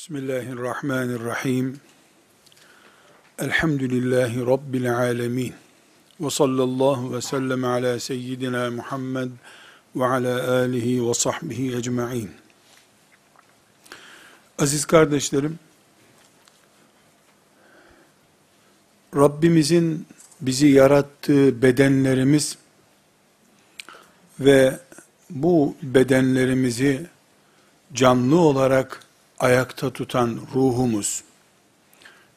Bismillahirrahmanirrahim. Elhamdülillahi Rabbil alemin. Ve sallallahu ve sellem ala seyyidina Muhammed ve ala alihi ve sahbihi ecma'in. Aziz kardeşlerim, Rabbimizin bizi yarattığı bedenlerimiz ve bu bedenlerimizi canlı olarak ayakta tutan ruhumuz,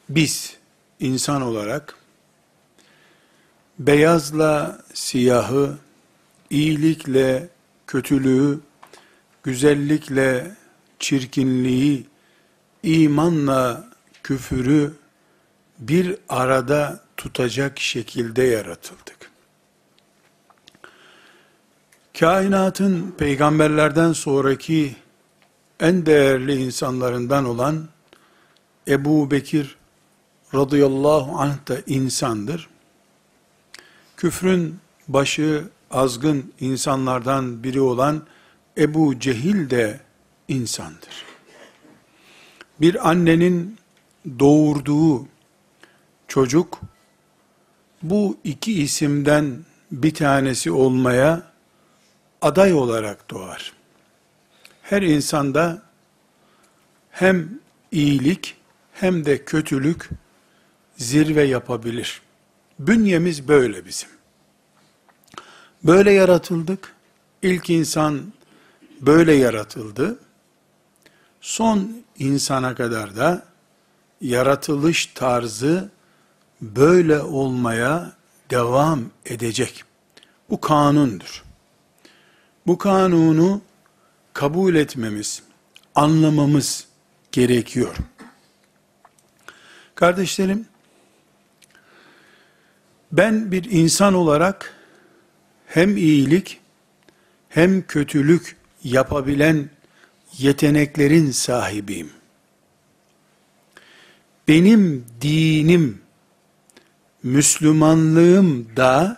biz insan olarak beyazla siyahı, iyilikle kötülüğü, güzellikle çirkinliği, imanla küfürü bir arada tutacak şekilde yaratıldık. Kainatın peygamberlerden sonraki en değerli insanlarından olan Ebu Bekir radıyallahu anh da insandır. Küfrün başı azgın insanlardan biri olan Ebu Cehil de insandır. Bir annenin doğurduğu çocuk bu iki isimden bir tanesi olmaya aday olarak doğar her insanda hem iyilik hem de kötülük zirve yapabilir. Bünyemiz böyle bizim. Böyle yaratıldık. İlk insan böyle yaratıldı. Son insana kadar da yaratılış tarzı böyle olmaya devam edecek. Bu kanundur. Bu kanunu kabul etmemiz, anlamamız gerekiyor. Kardeşlerim, ben bir insan olarak hem iyilik hem kötülük yapabilen yeteneklerin sahibiyim. Benim dinim, Müslümanlığım da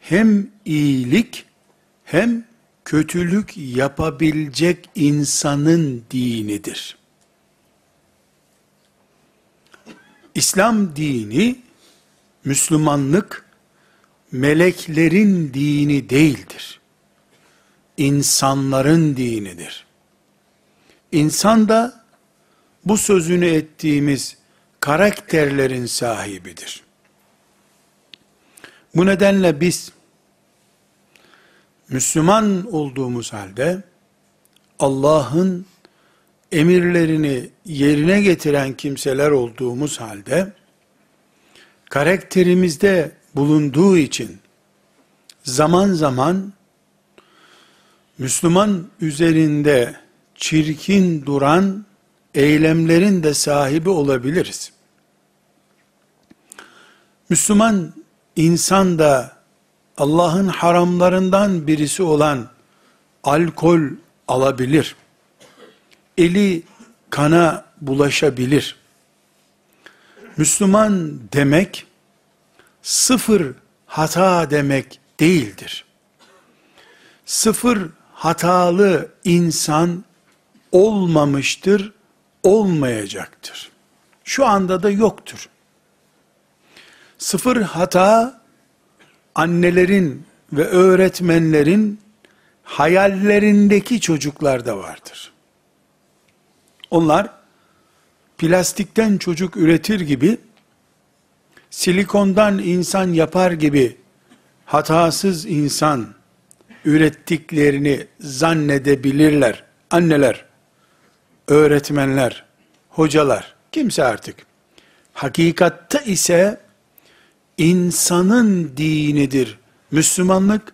hem iyilik hem kötülük yapabilecek insanın dinidir. İslam dini, Müslümanlık, meleklerin dini değildir. İnsanların dinidir. İnsan da bu sözünü ettiğimiz karakterlerin sahibidir. Bu nedenle biz Müslüman olduğumuz halde Allah'ın emirlerini yerine getiren kimseler olduğumuz halde karakterimizde bulunduğu için zaman zaman Müslüman üzerinde çirkin duran eylemlerin de sahibi olabiliriz. Müslüman insan da Allah'ın haramlarından birisi olan alkol alabilir. Eli kana bulaşabilir. Müslüman demek sıfır hata demek değildir. Sıfır hatalı insan olmamıştır, olmayacaktır. Şu anda da yoktur. Sıfır hata annelerin ve öğretmenlerin hayallerindeki çocuklar da vardır. Onlar plastikten çocuk üretir gibi silikondan insan yapar gibi hatasız insan ürettiklerini zannedebilirler. Anneler, öğretmenler, hocalar, kimse artık. Hakikatte ise insanın dinidir. Müslümanlık,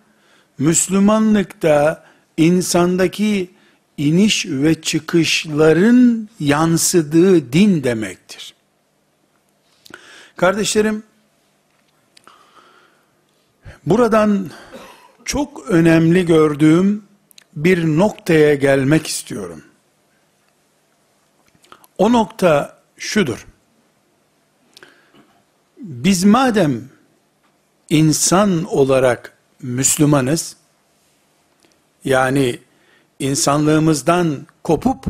Müslümanlık da insandaki iniş ve çıkışların yansıdığı din demektir. Kardeşlerim, buradan çok önemli gördüğüm bir noktaya gelmek istiyorum. O nokta şudur biz madem insan olarak Müslümanız, yani insanlığımızdan kopup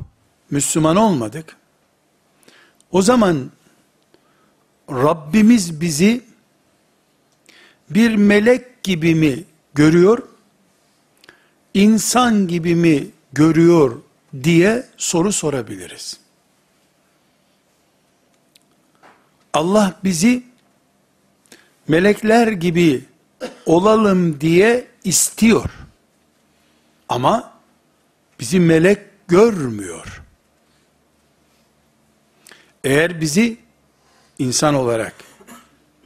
Müslüman olmadık. O zaman Rabbimiz bizi bir melek gibi mi görüyor, insan gibi mi görüyor diye soru sorabiliriz. Allah bizi melekler gibi olalım diye istiyor. Ama bizi melek görmüyor. Eğer bizi insan olarak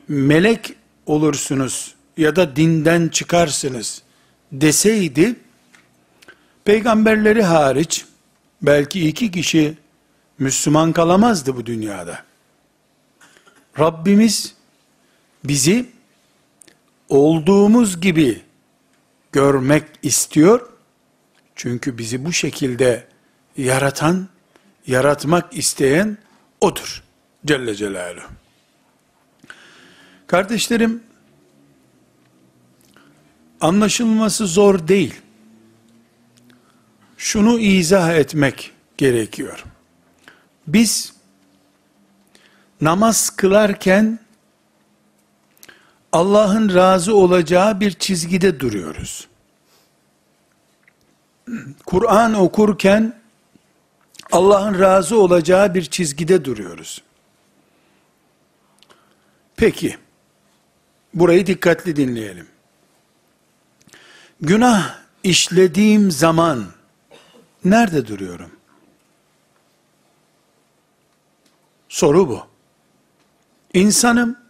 melek olursunuz ya da dinden çıkarsınız deseydi peygamberleri hariç belki iki kişi Müslüman kalamazdı bu dünyada. Rabbimiz bizi olduğumuz gibi görmek istiyor. Çünkü bizi bu şekilde yaratan, yaratmak isteyen odur. Celle Celaluhu. Kardeşlerim, anlaşılması zor değil. Şunu izah etmek gerekiyor. Biz namaz kılarken Allah'ın razı olacağı bir çizgide duruyoruz. Kur'an okurken Allah'ın razı olacağı bir çizgide duruyoruz. Peki, burayı dikkatli dinleyelim. Günah işlediğim zaman nerede duruyorum? Soru bu. İnsanım,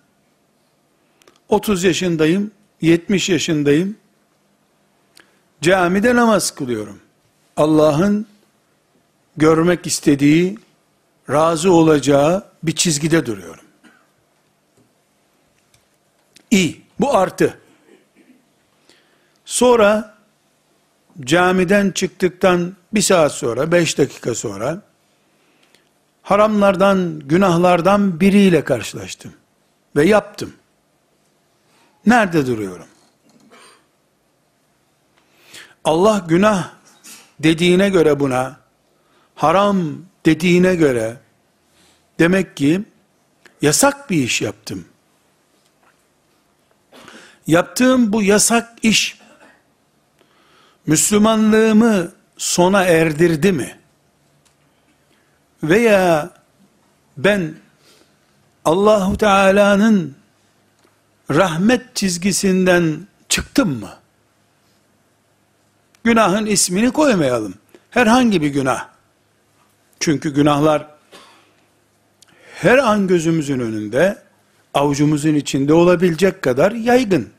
30 yaşındayım, 70 yaşındayım, camide namaz kılıyorum. Allah'ın görmek istediği, razı olacağı bir çizgide duruyorum. İyi, bu artı. Sonra camiden çıktıktan bir saat sonra, beş dakika sonra haramlardan, günahlardan biriyle karşılaştım ve yaptım. Nerede duruyorum? Allah günah dediğine göre buna, haram dediğine göre, demek ki yasak bir iş yaptım. Yaptığım bu yasak iş, Müslümanlığımı sona erdirdi mi? Veya ben Allahu Teala'nın rahmet çizgisinden çıktım mı? Günahın ismini koymayalım. Herhangi bir günah. Çünkü günahlar her an gözümüzün önünde, avucumuzun içinde olabilecek kadar yaygın.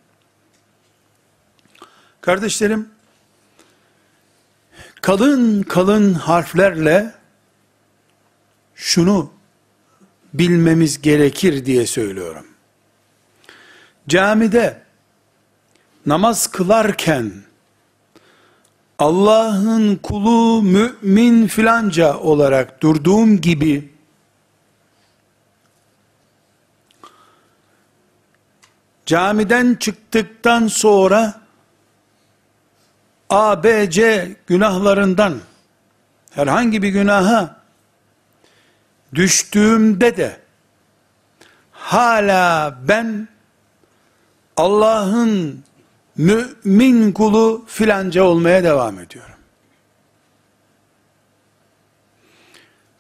Kardeşlerim, kalın kalın harflerle şunu bilmemiz gerekir diye söylüyorum. Camide namaz kılarken Allah'ın kulu mümin filanca olarak durduğum gibi camiden çıktıktan sonra A, B, C günahlarından herhangi bir günaha düştüğümde de hala ben Allah'ın mümin kulu filanca olmaya devam ediyorum.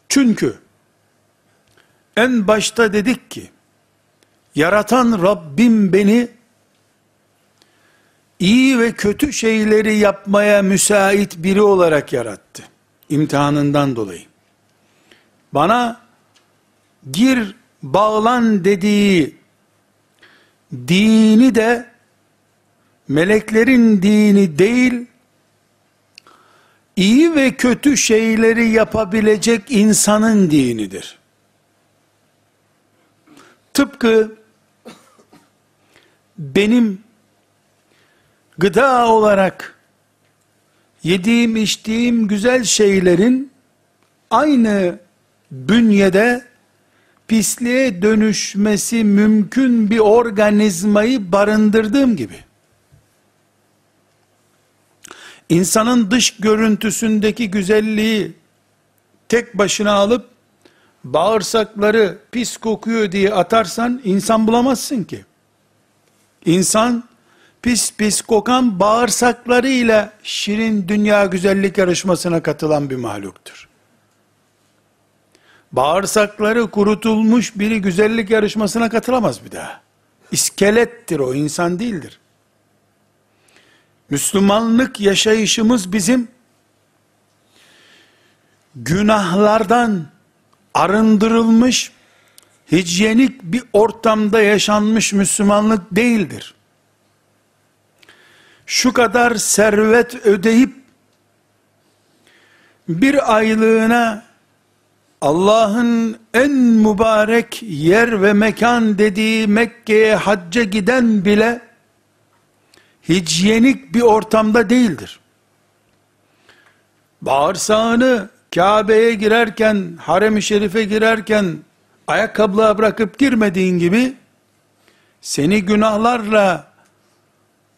Çünkü en başta dedik ki yaratan Rabbim beni iyi ve kötü şeyleri yapmaya müsait biri olarak yarattı. İmtihanından dolayı. Bana gir bağlan dediği dini de meleklerin dini değil, iyi ve kötü şeyleri yapabilecek insanın dinidir. Tıpkı benim gıda olarak yediğim içtiğim güzel şeylerin aynı bünyede pisliğe dönüşmesi mümkün bir organizmayı barındırdığım gibi insanın dış görüntüsündeki güzelliği tek başına alıp bağırsakları pis kokuyor diye atarsan insan bulamazsın ki. İnsan pis pis kokan bağırsaklarıyla şirin dünya güzellik yarışmasına katılan bir mahluktur. Bağırsakları kurutulmuş biri güzellik yarışmasına katılamaz bir daha. İskelettir o, insan değildir. Müslümanlık yaşayışımız bizim günahlardan arındırılmış, hijyenik bir ortamda yaşanmış Müslümanlık değildir. Şu kadar servet ödeyip bir aylığına Allah'ın en mübarek yer ve mekan dediği Mekke'ye hacca giden bile hijyenik bir ortamda değildir. Bağırsağını Kabe'ye girerken, harem-i şerife girerken ayakkabılığa bırakıp girmediğin gibi seni günahlarla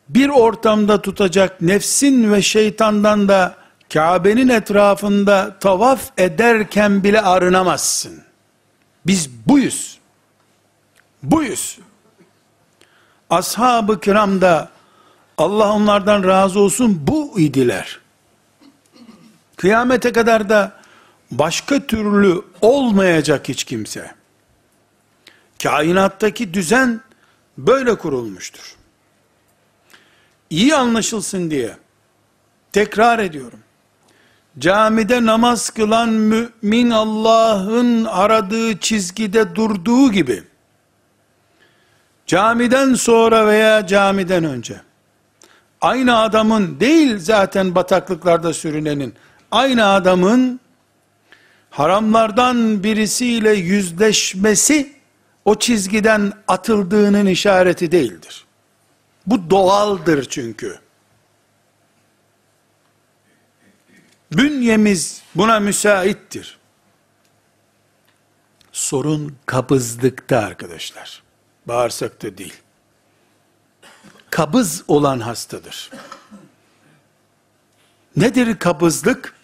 bir ortamda tutacak nefsin ve şeytandan da Kabe'nin etrafında tavaf ederken bile arınamazsın. Biz buyuz. Buyuz. Ashab-ı kiram da Allah onlardan razı olsun bu idiler. Kıyamete kadar da başka türlü olmayacak hiç kimse. Kainattaki düzen böyle kurulmuştur. İyi anlaşılsın diye tekrar ediyorum. Camide namaz kılan mümin Allah'ın aradığı çizgide durduğu gibi camiden sonra veya camiden önce aynı adamın değil zaten bataklıklarda sürünenin aynı adamın haramlardan birisiyle yüzleşmesi o çizgiden atıldığının işareti değildir. Bu doğaldır çünkü. Bünyemiz buna müsaittir. Sorun kabızlıkta arkadaşlar. Bağırsakta değil. Kabız olan hastadır. Nedir kabızlık?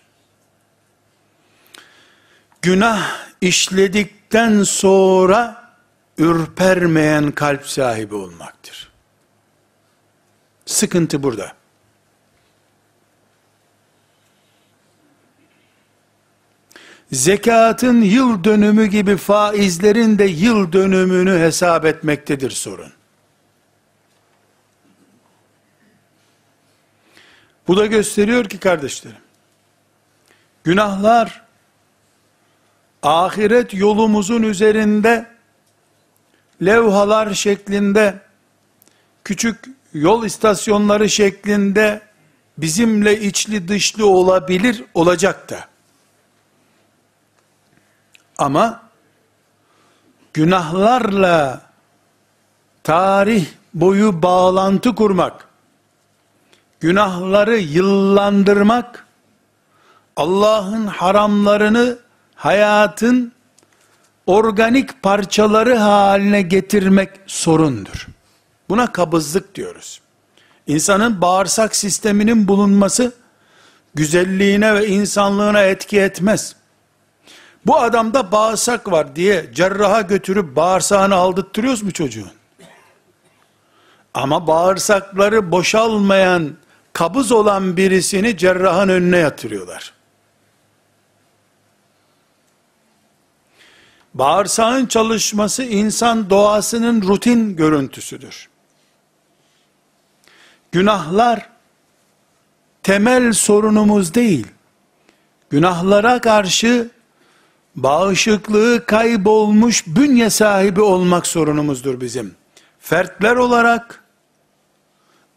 Günah işledikten sonra ürpermeyen kalp sahibi olmaktır. Sıkıntı burada. Zekatın yıl dönümü gibi faizlerin de yıl dönümünü hesap etmektedir sorun. Bu da gösteriyor ki kardeşlerim, günahlar ahiret yolumuzun üzerinde levhalar şeklinde küçük yol istasyonları şeklinde bizimle içli dışlı olabilir, olacak da. Ama günahlarla tarih boyu bağlantı kurmak, günahları yıllandırmak, Allah'ın haramlarını hayatın organik parçaları haline getirmek sorundur. Buna kabızlık diyoruz. İnsanın bağırsak sisteminin bulunması güzelliğine ve insanlığına etki etmez. Bu adamda bağırsak var diye cerraha götürüp bağırsağını aldırttırıyoruz mu çocuğun? Ama bağırsakları boşalmayan, kabız olan birisini cerrahın önüne yatırıyorlar. Bağırsağın çalışması insan doğasının rutin görüntüsüdür. Günahlar temel sorunumuz değil. Günahlara karşı bağışıklığı kaybolmuş bünye sahibi olmak sorunumuzdur bizim. Fertler olarak,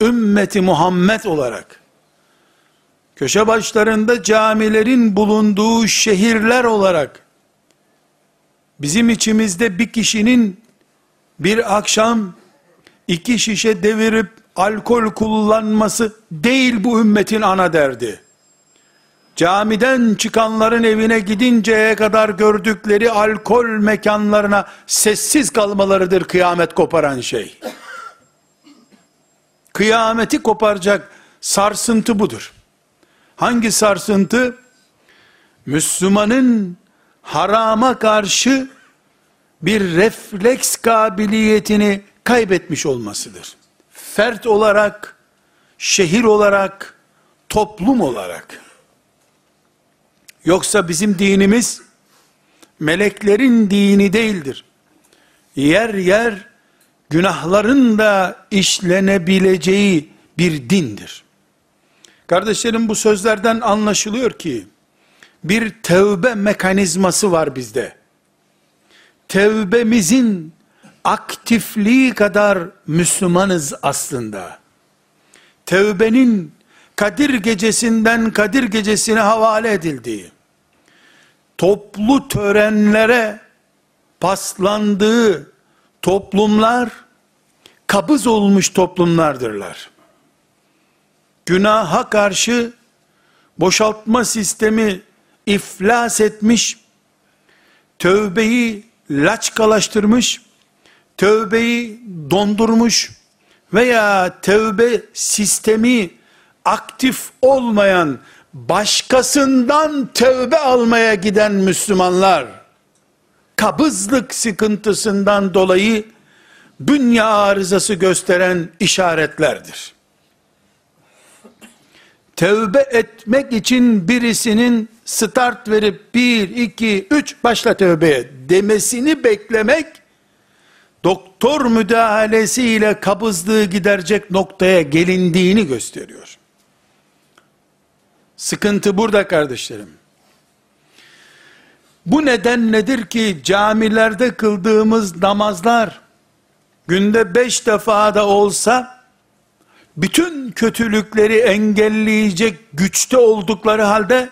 ümmeti Muhammed olarak, köşe başlarında camilerin bulunduğu şehirler olarak, bizim içimizde bir kişinin bir akşam iki şişe devirip alkol kullanması değil bu ümmetin ana derdi. Camiden çıkanların evine gidinceye kadar gördükleri alkol mekanlarına sessiz kalmalarıdır kıyamet koparan şey. Kıyameti koparacak sarsıntı budur. Hangi sarsıntı? Müslümanın harama karşı bir refleks kabiliyetini kaybetmiş olmasıdır. Fert olarak, şehir olarak, toplum olarak. Yoksa bizim dinimiz meleklerin dini değildir. Yer yer günahların da işlenebileceği bir dindir. Kardeşlerim bu sözlerden anlaşılıyor ki bir tevbe mekanizması var bizde. Tevbemizin aktifliği kadar Müslümanız aslında. Tevbenin Kadir gecesinden Kadir gecesine havale edildiği, toplu törenlere paslandığı toplumlar, kabız olmuş toplumlardırlar. Günaha karşı boşaltma sistemi iflas etmiş, tövbeyi laçkalaştırmış, tövbeyi dondurmuş veya tövbe sistemi aktif olmayan başkasından tövbe almaya giden Müslümanlar kabızlık sıkıntısından dolayı dünya arızası gösteren işaretlerdir. Tevbe etmek için birisinin start verip bir, iki, üç başla tövbeye demesini beklemek doktor müdahalesiyle kabızlığı giderecek noktaya gelindiğini gösteriyor. Sıkıntı burada kardeşlerim. Bu neden nedir ki camilerde kıldığımız namazlar günde beş defa da olsa bütün kötülükleri engelleyecek güçte oldukları halde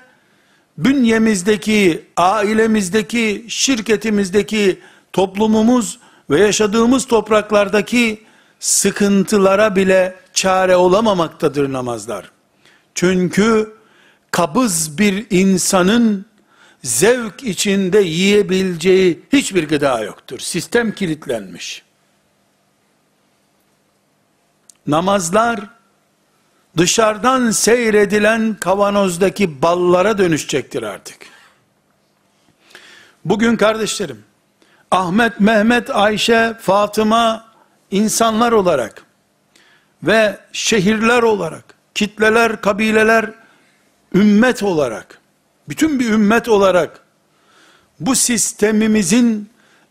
bünyemizdeki, ailemizdeki, şirketimizdeki, toplumumuz ve yaşadığımız topraklardaki sıkıntılara bile çare olamamaktadır namazlar. Çünkü kabız bir insanın zevk içinde yiyebileceği hiçbir gıda yoktur. Sistem kilitlenmiş. Namazlar dışarıdan seyredilen kavanozdaki ballara dönüşecektir artık. Bugün kardeşlerim, Ahmet, Mehmet, Ayşe, Fatıma insanlar olarak ve şehirler olarak, kitleler, kabileler, ümmet olarak bütün bir ümmet olarak bu sistemimizin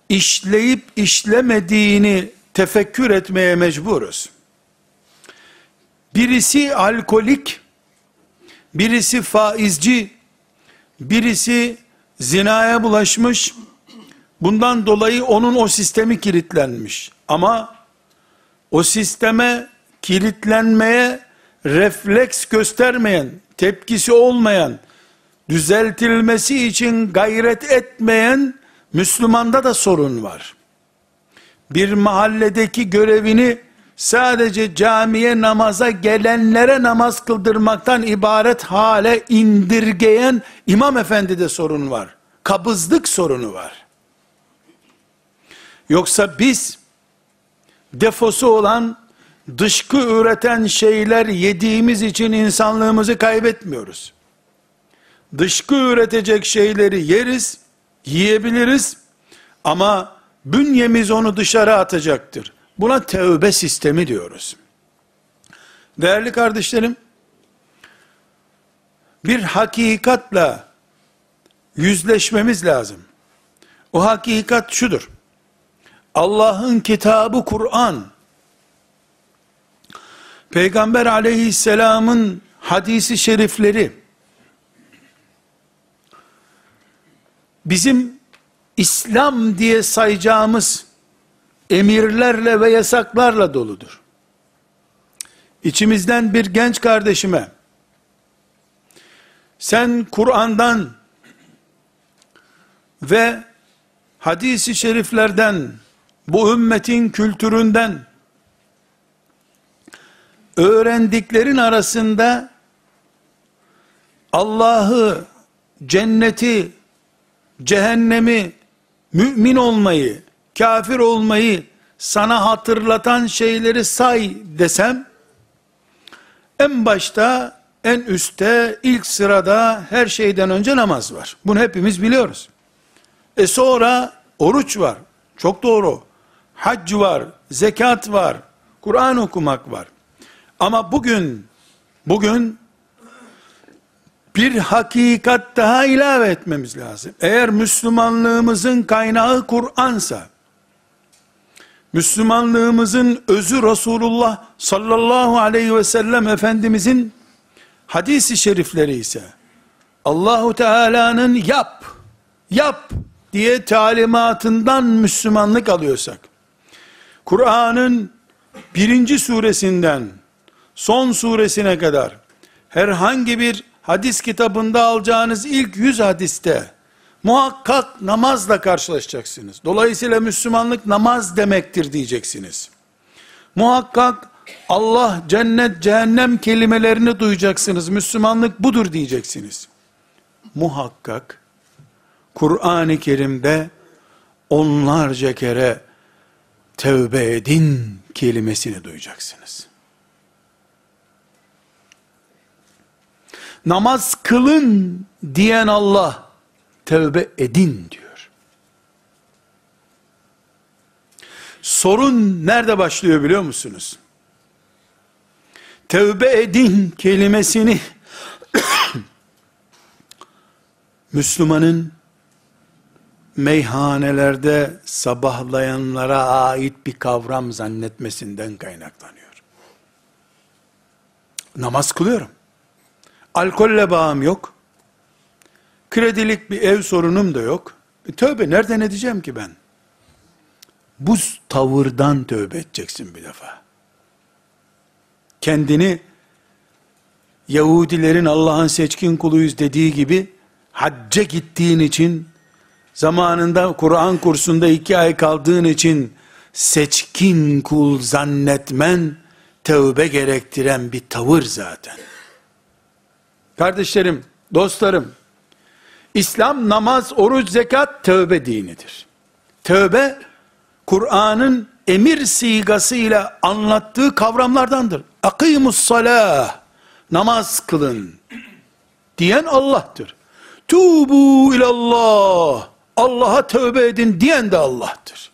işleyip işlemediğini tefekkür etmeye mecburuz. Birisi alkolik, birisi faizci, birisi zinaya bulaşmış, bundan dolayı onun o sistemi kilitlenmiş. Ama o sisteme kilitlenmeye refleks göstermeyen, tepkisi olmayan, düzeltilmesi için gayret etmeyen Müslümanda da sorun var. Bir mahalledeki görevini sadece camiye namaza gelenlere namaz kıldırmaktan ibaret hale indirgeyen imam efendide sorun var. Kabızlık sorunu var. Yoksa biz defosu olan dışkı üreten şeyler yediğimiz için insanlığımızı kaybetmiyoruz dışkı üretecek şeyleri yeriz, yiyebiliriz ama bünyemiz onu dışarı atacaktır. Buna tövbe sistemi diyoruz. Değerli kardeşlerim, bir hakikatla yüzleşmemiz lazım. O hakikat şudur. Allah'ın kitabı Kur'an, Peygamber aleyhisselamın hadisi şerifleri, bizim İslam diye sayacağımız emirlerle ve yasaklarla doludur. İçimizden bir genç kardeşime sen Kur'an'dan ve hadisi şeriflerden bu ümmetin kültüründen öğrendiklerin arasında Allah'ı, cenneti, cehennemi, mümin olmayı, kafir olmayı sana hatırlatan şeyleri say desem, en başta en üstte ilk sırada her şeyden önce namaz var. Bunu hepimiz biliyoruz. E sonra oruç var. Çok doğru. Hac var, zekat var, Kur'an okumak var. Ama bugün bugün bir hakikat daha ilave etmemiz lazım. Eğer Müslümanlığımızın kaynağı Kur'ansa, Müslümanlığımızın özü Resulullah sallallahu aleyhi ve sellem Efendimizin hadisi şerifleri ise, Allahu Teala'nın yap, yap diye talimatından Müslümanlık alıyorsak, Kur'an'ın birinci suresinden son suresine kadar herhangi bir hadis kitabında alacağınız ilk yüz hadiste muhakkak namazla karşılaşacaksınız. Dolayısıyla Müslümanlık namaz demektir diyeceksiniz. Muhakkak Allah, cennet, cehennem kelimelerini duyacaksınız. Müslümanlık budur diyeceksiniz. Muhakkak Kur'an-ı Kerim'de onlarca kere tevbe edin kelimesini duyacaksınız. Namaz kılın diyen Allah tevbe edin diyor. Sorun nerede başlıyor biliyor musunuz? Tevbe edin kelimesini Müslümanın meyhanelerde sabahlayanlara ait bir kavram zannetmesinden kaynaklanıyor. Namaz kılıyorum. Alkolle bağım yok. Kredilik bir ev sorunum da yok. E, tövbe nereden edeceğim ki ben? Bu tavırdan tövbe edeceksin bir defa. Kendini Yahudilerin Allah'ın seçkin kuluyuz dediği gibi hacca gittiğin için zamanında Kur'an kursunda iki ay kaldığın için seçkin kul zannetmen tövbe gerektiren bir tavır zaten. Kardeşlerim, dostlarım, İslam namaz, oruç, zekat tövbe dinidir. Tövbe Kur'an'ın emir sigasıyla anlattığı kavramlardandır. Akimus salah, namaz kılın diyen Allah'tır. Tubu ilallah, Allah'a tövbe edin diyen de Allah'tır.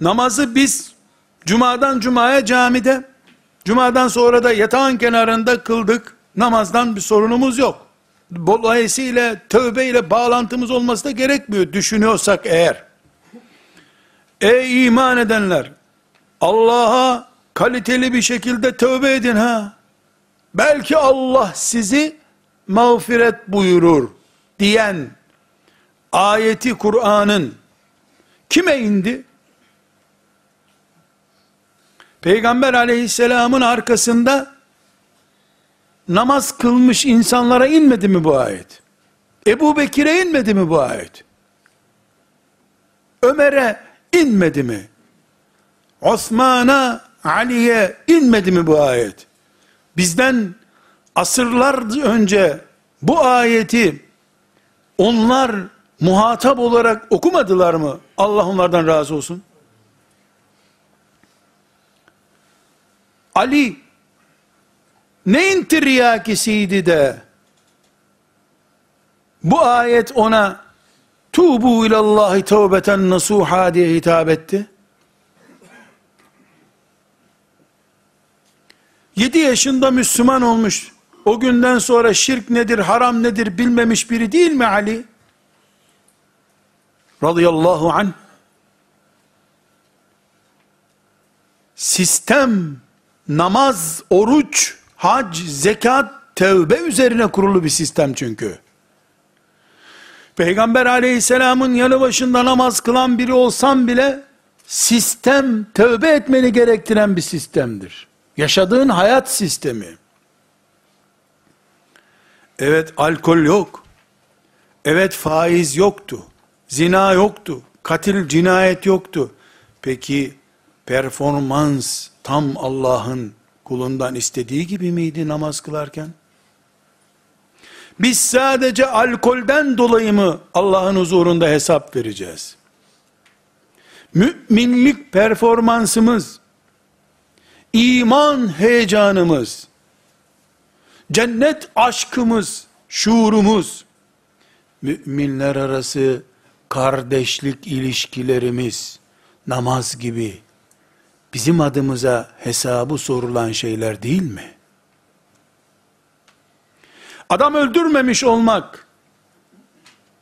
Namazı biz cumadan cumaya camide, cumadan sonra da yatağın kenarında kıldık. Namazdan bir sorunumuz yok. Dolayısıyla tövbe ile bağlantımız olması da gerekmiyor düşünüyorsak eğer. Ey iman edenler! Allah'a kaliteli bir şekilde tövbe edin ha. Belki Allah sizi mağfiret buyurur diyen ayeti Kur'an'ın kime indi? Peygamber aleyhisselamın arkasında namaz kılmış insanlara inmedi mi bu ayet? Ebu Bekir'e inmedi mi bu ayet? Ömer'e inmedi mi? Osman'a, Ali'ye inmedi mi bu ayet? Bizden asırlar önce bu ayeti onlar muhatap olarak okumadılar mı? Allah onlardan razı olsun. Ali neyin tiryakisiydi de bu ayet ona tubu ilallahi tevbeten nasuha diye hitap etti. 7 yaşında Müslüman olmuş, o günden sonra şirk nedir, haram nedir bilmemiş biri değil mi Ali? Radıyallahu anh. Sistem, namaz, oruç, hac, zekat, tevbe üzerine kurulu bir sistem çünkü. Peygamber aleyhisselamın yanı başında namaz kılan biri olsam bile, sistem tövbe etmeni gerektiren bir sistemdir. Yaşadığın hayat sistemi. Evet alkol yok. Evet faiz yoktu. Zina yoktu. Katil cinayet yoktu. Peki performans tam Allah'ın kulundan istediği gibi miydi namaz kılarken? Biz sadece alkolden dolayı mı Allah'ın huzurunda hesap vereceğiz? Müminlik performansımız, iman heyecanımız, cennet aşkımız, şuurumuz, müminler arası kardeşlik ilişkilerimiz, namaz gibi bizim adımıza hesabı sorulan şeyler değil mi? Adam öldürmemiş olmak,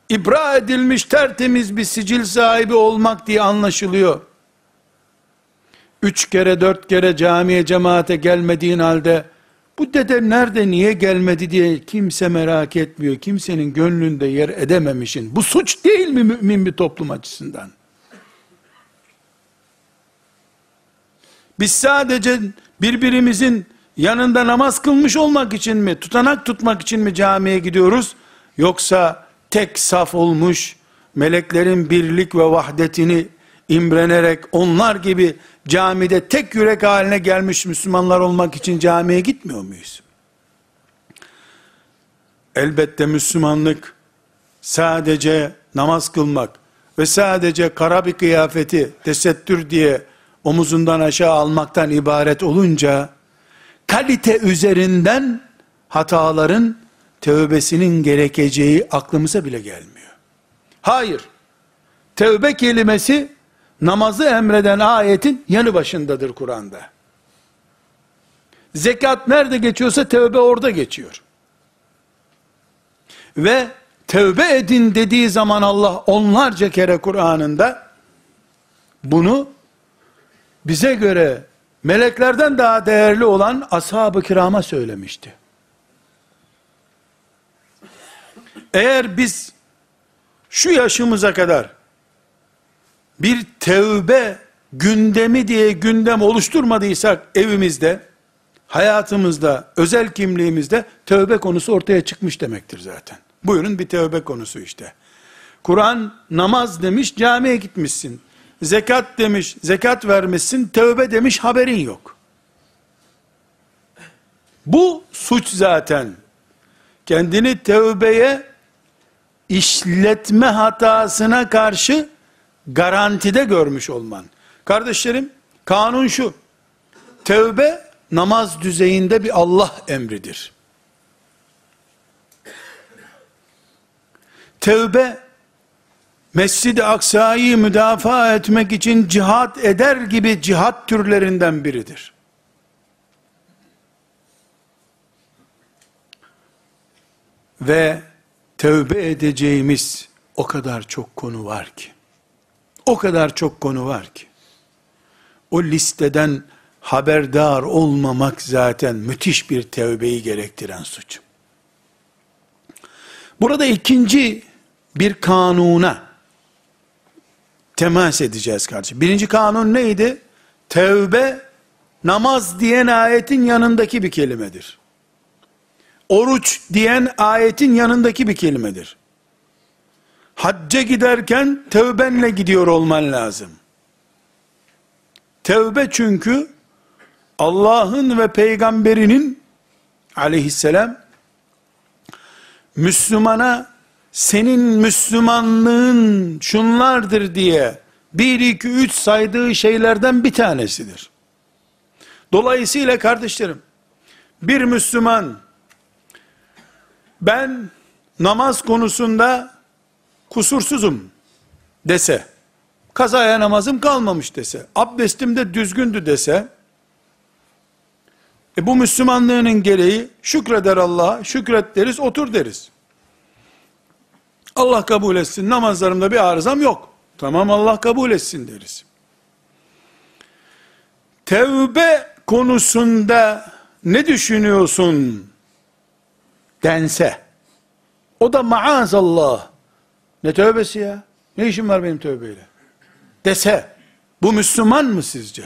ibra edilmiş tertemiz bir sicil sahibi olmak diye anlaşılıyor. Üç kere dört kere camiye cemaate gelmediğin halde, bu dede nerede niye gelmedi diye kimse merak etmiyor. Kimsenin gönlünde yer edememişin. Bu suç değil mi mümin bir toplum açısından? Biz sadece birbirimizin yanında namaz kılmış olmak için mi, tutanak tutmak için mi camiye gidiyoruz? Yoksa tek saf olmuş, meleklerin birlik ve vahdetini imrenerek onlar gibi camide tek yürek haline gelmiş Müslümanlar olmak için camiye gitmiyor muyuz? Elbette Müslümanlık sadece namaz kılmak ve sadece kara bir kıyafeti tesettür diye omuzundan aşağı almaktan ibaret olunca kalite üzerinden hataların tövbesinin gerekeceği aklımıza bile gelmiyor. Hayır. Tövbe kelimesi namazı emreden ayetin yanı başındadır Kur'an'da. Zekat nerede geçiyorsa tövbe orada geçiyor. Ve tövbe edin dediği zaman Allah onlarca kere Kur'an'ında bunu bize göre meleklerden daha değerli olan ashab-ı kirama söylemişti. Eğer biz şu yaşımıza kadar bir tevbe gündemi diye gündem oluşturmadıysak evimizde, hayatımızda, özel kimliğimizde tövbe konusu ortaya çıkmış demektir zaten. Buyurun bir tövbe konusu işte. Kur'an namaz demiş camiye gitmişsin. Zekat demiş zekat vermişsin. Tövbe demiş haberin yok. Bu suç zaten. Kendini tövbeye işletme hatasına karşı garantide görmüş olman. Kardeşlerim, kanun şu. Tevbe namaz düzeyinde bir Allah emridir. Tevbe Mescid-i Aksa'yı müdafaa etmek için cihat eder gibi cihat türlerinden biridir. Ve tövbe edeceğimiz o kadar çok konu var ki. O kadar çok konu var ki. O listeden haberdar olmamak zaten müthiş bir tevbeyi gerektiren suç. Burada ikinci bir kanuna temas edeceğiz kardeşim. Birinci kanun neydi? Tevbe namaz diyen ayetin yanındaki bir kelimedir. Oruç diyen ayetin yanındaki bir kelimedir. Hacca giderken tevbenle gidiyor olman lazım. Tevbe çünkü Allah'ın ve peygamberinin aleyhisselam Müslümana senin Müslümanlığın şunlardır diye 1 2 3 saydığı şeylerden bir tanesidir. Dolayısıyla kardeşlerim bir Müslüman ben namaz konusunda kusursuzum dese, kazaya namazım kalmamış dese, abdestim de düzgündü dese, e bu Müslümanlığının gereği şükreder Allah'a, şükret deriz, otur deriz. Allah kabul etsin, namazlarımda bir arızam yok. Tamam Allah kabul etsin deriz. Tevbe konusunda ne düşünüyorsun dense, o da maazallah, ne tövbesi ya? Ne işim var benim tövbeyle? Dese, bu Müslüman mı sizce?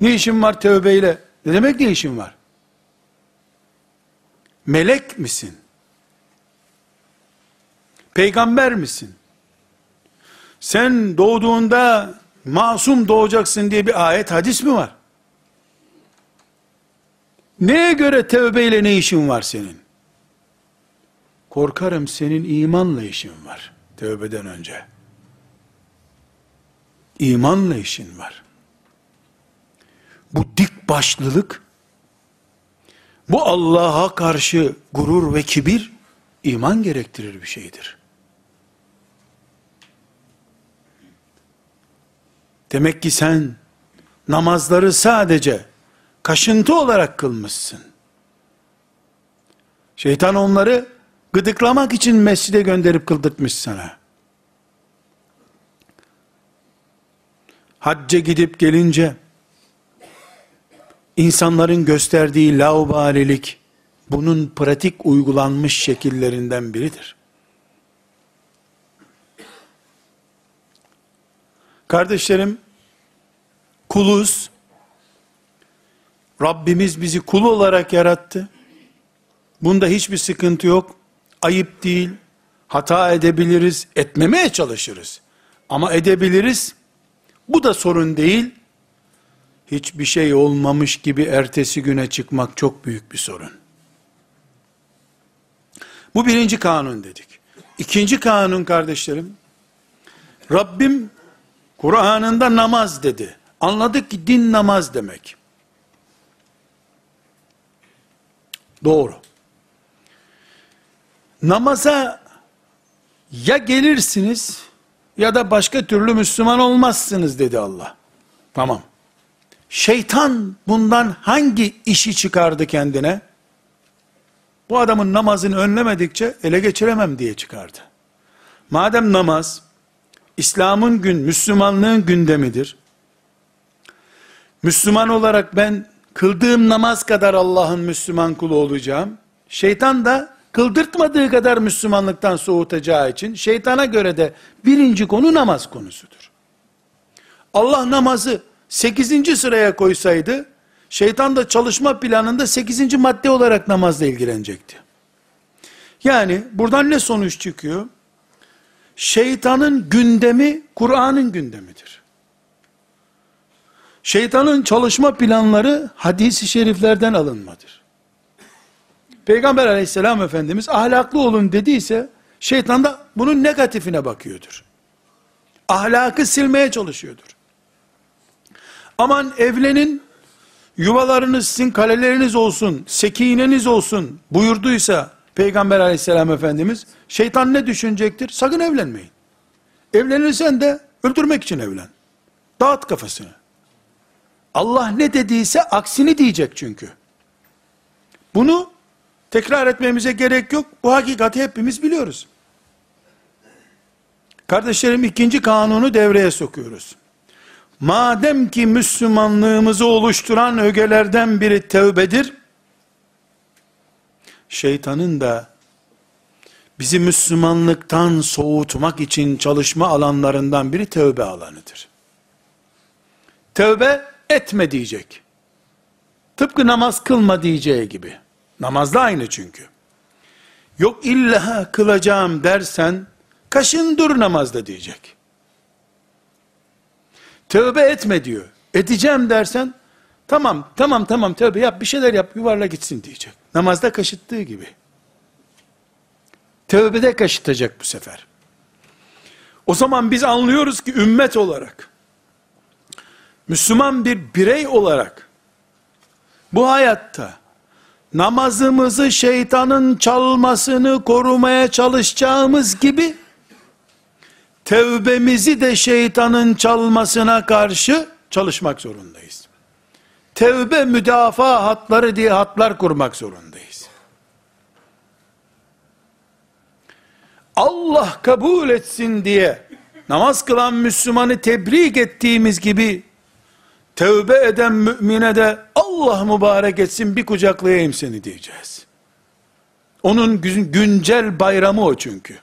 Ne işim var tövbeyle? Ne demek ne işin var? Melek misin? Peygamber misin? Sen doğduğunda masum doğacaksın diye bir ayet hadis mi var? Neye göre tövbeyle ne işin var senin? Korkarım senin imanla işin var. Tövbeden önce. İmanla işin var. bu dik başlılık, bu Allah'a karşı gurur ve kibir, iman gerektirir bir şeydir. Demek ki sen namazları sadece kaşıntı olarak kılmışsın. Şeytan onları gıdıklamak için mescide gönderip kıldırtmış sana. Hacca gidip gelince insanların gösterdiği laubalilik bunun pratik uygulanmış şekillerinden biridir. Kardeşlerim, kuluz, Rabbimiz bizi kul olarak yarattı. Bunda hiçbir sıkıntı yok. Ayıp değil. Hata edebiliriz, etmemeye çalışırız. Ama edebiliriz. Bu da sorun değil. Hiçbir şey olmamış gibi ertesi güne çıkmak çok büyük bir sorun. Bu birinci kanun dedik. İkinci kanun kardeşlerim, Rabbim Kur'an'ında namaz dedi. Anladık ki din namaz demek. Doğru. Namaza ya gelirsiniz ya da başka türlü Müslüman olmazsınız dedi Allah. Tamam. Şeytan bundan hangi işi çıkardı kendine? Bu adamın namazını önlemedikçe ele geçiremem diye çıkardı. Madem namaz, İslam'ın gün, Müslümanlığın gündemidir. Müslüman olarak ben kıldığım namaz kadar Allah'ın Müslüman kulu olacağım. Şeytan da kıldırtmadığı kadar Müslümanlıktan soğutacağı için şeytana göre de birinci konu namaz konusudur. Allah namazı 8. sıraya koysaydı şeytan da çalışma planında 8. madde olarak namazla ilgilenecekti. Yani buradan ne sonuç çıkıyor? Şeytanın gündemi Kur'an'ın gündemidir. Şeytanın çalışma planları hadisi şeriflerden alınmadır. Peygamber aleyhisselam efendimiz ahlaklı olun dediyse şeytan da bunun negatifine bakıyordur. Ahlakı silmeye çalışıyordur. Aman evlenin, yuvalarınız sizin kaleleriniz olsun, sekineniz olsun buyurduysa Peygamber aleyhisselam efendimiz şeytan ne düşünecektir? Sakın evlenmeyin. Evlenirsen de öldürmek için evlen. Dağıt kafasını. Allah ne dediyse aksini diyecek çünkü. Bunu tekrar etmemize gerek yok. Bu hakikati hepimiz biliyoruz. Kardeşlerim ikinci kanunu devreye sokuyoruz. Madem ki Müslümanlığımızı oluşturan ögelerden biri tevbedir, şeytanın da bizi Müslümanlıktan soğutmak için çalışma alanlarından biri tövbe alanıdır. Tövbe etme diyecek. Tıpkı namaz kılma diyeceği gibi. Namaz da aynı çünkü. Yok illa kılacağım dersen, kaşın dur namazda diyecek. Tövbe etme diyor. Edeceğim dersen, tamam tamam tamam tövbe yap bir şeyler yap yuvarla gitsin diyecek. Namazda kaşıttığı gibi. Tövbede kaşıtacak bu sefer. O zaman biz anlıyoruz ki ümmet olarak, Müslüman bir birey olarak, bu hayatta, namazımızı şeytanın çalmasını korumaya çalışacağımız gibi, tevbemizi de şeytanın çalmasına karşı çalışmak zorundayız. Tevbe müdafaa hatları diye hatlar kurmak zorundayız. Allah kabul etsin diye namaz kılan Müslümanı tebrik ettiğimiz gibi tevbe eden mümine de Allah mübarek etsin bir kucaklayayım seni diyeceğiz. Onun güncel bayramı o çünkü.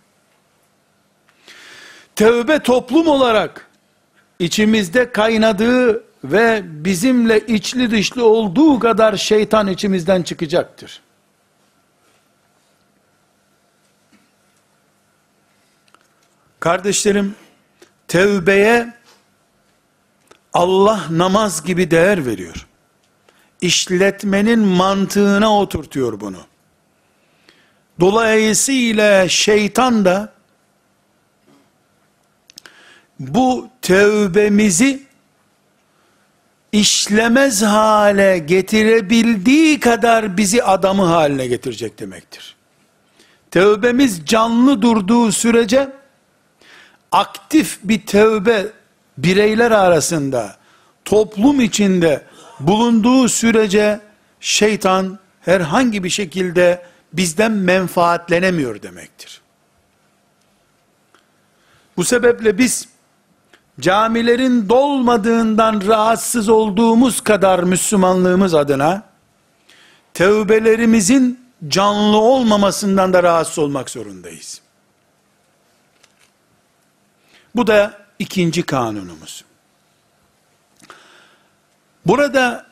Tevbe toplum olarak içimizde kaynadığı ve bizimle içli dışlı olduğu kadar şeytan içimizden çıkacaktır. Kardeşlerim, tevbeye Allah namaz gibi değer veriyor. İşletmenin mantığına oturtuyor bunu. Dolayısıyla şeytan da bu tevbemizi işlemez hale getirebildiği kadar bizi adamı haline getirecek demektir. Tövbemiz canlı durduğu sürece aktif bir tövbe bireyler arasında toplum içinde bulunduğu sürece şeytan herhangi bir şekilde bizden menfaatlenemiyor demektir. Bu sebeple biz camilerin dolmadığından rahatsız olduğumuz kadar Müslümanlığımız adına tevbelerimizin canlı olmamasından da rahatsız olmak zorundayız. Bu da ikinci kanunumuz. Burada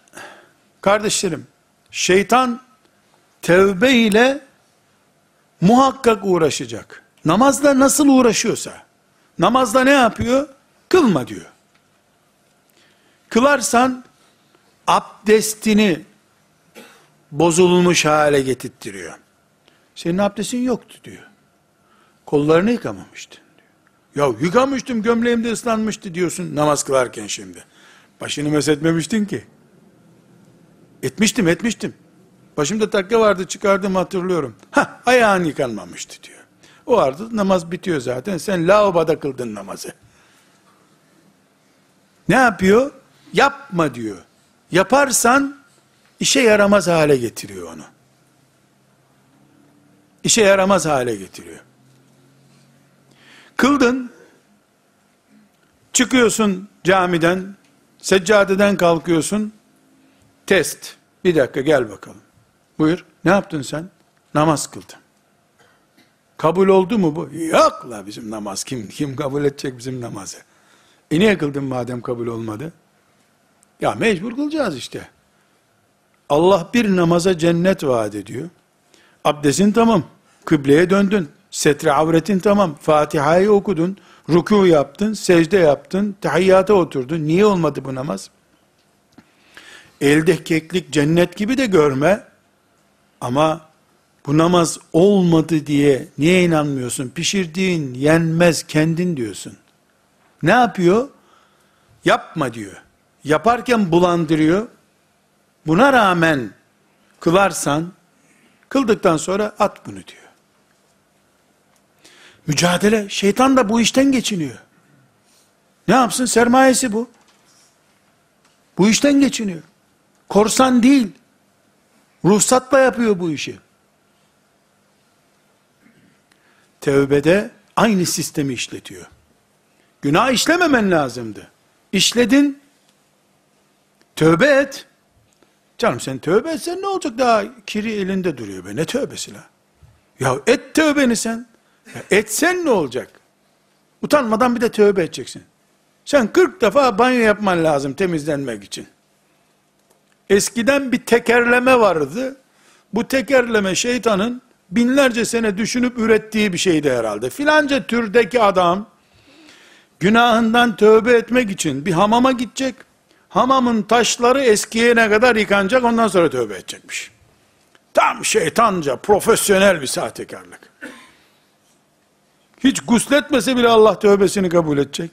kardeşlerim şeytan tevbe ile muhakkak uğraşacak. Namazla nasıl uğraşıyorsa namazda ne yapıyor? Kılma diyor. Kılarsan abdestini bozulmuş hale getirtiyor. Senin abdestin yoktu diyor. Kollarını yıkamamıştın diyor. Ya yıkamıştım gömleğim de ıslanmıştı diyorsun namaz kılarken şimdi. Başını mesetmemiştin ki. Etmiştim etmiştim. Başımda takke vardı çıkardım hatırlıyorum. Ha ayağın yıkanmamıştı diyor. O arada namaz bitiyor zaten. Sen lavaboda kıldın namazı. Ne yapıyor? Yapma diyor. Yaparsan işe yaramaz hale getiriyor onu. İşe yaramaz hale getiriyor. Kıldın, çıkıyorsun camiden, seccadeden kalkıyorsun, test, bir dakika gel bakalım. Buyur, ne yaptın sen? Namaz kıldın. Kabul oldu mu bu? Yok la bizim namaz, kim kim kabul edecek bizim namazı? E niye kıldın madem kabul olmadı? Ya mecbur kılacağız işte. Allah bir namaza cennet vaat ediyor. Abdestin tamam. Kıbleye döndün. Setre avretin tamam. Fatiha'yı okudun. Ruku yaptın. Secde yaptın. Tahiyyata oturdun. Niye olmadı bu namaz? Elde keklik cennet gibi de görme. Ama bu namaz olmadı diye niye inanmıyorsun? Pişirdiğin yenmez kendin diyorsun. Ne yapıyor? Yapma diyor. Yaparken bulandırıyor. Buna rağmen kılarsan, kıldıktan sonra at bunu diyor. Mücadele, şeytan da bu işten geçiniyor. Ne yapsın? Sermayesi bu. Bu işten geçiniyor. Korsan değil. Ruhsatla yapıyor bu işi. Tevbede aynı sistemi işletiyor. Günah işlememen lazımdı. İşledin, tövbe et. Canım sen tövbe etsen ne olacak daha kiri elinde duruyor be ne tövbesi la. Ya et tövbeni sen. Ya etsen ne olacak? Utanmadan bir de tövbe edeceksin. Sen 40 defa banyo yapman lazım temizlenmek için. Eskiden bir tekerleme vardı. Bu tekerleme şeytanın binlerce sene düşünüp ürettiği bir şeydi herhalde. Filanca türdeki adam günahından tövbe etmek için bir hamama gidecek. Hamamın taşları eskiyene kadar yıkanacak ondan sonra tövbe edecekmiş. Tam şeytanca, profesyonel bir sahtekarlık. Hiç gusletmese bile Allah tövbesini kabul edecek.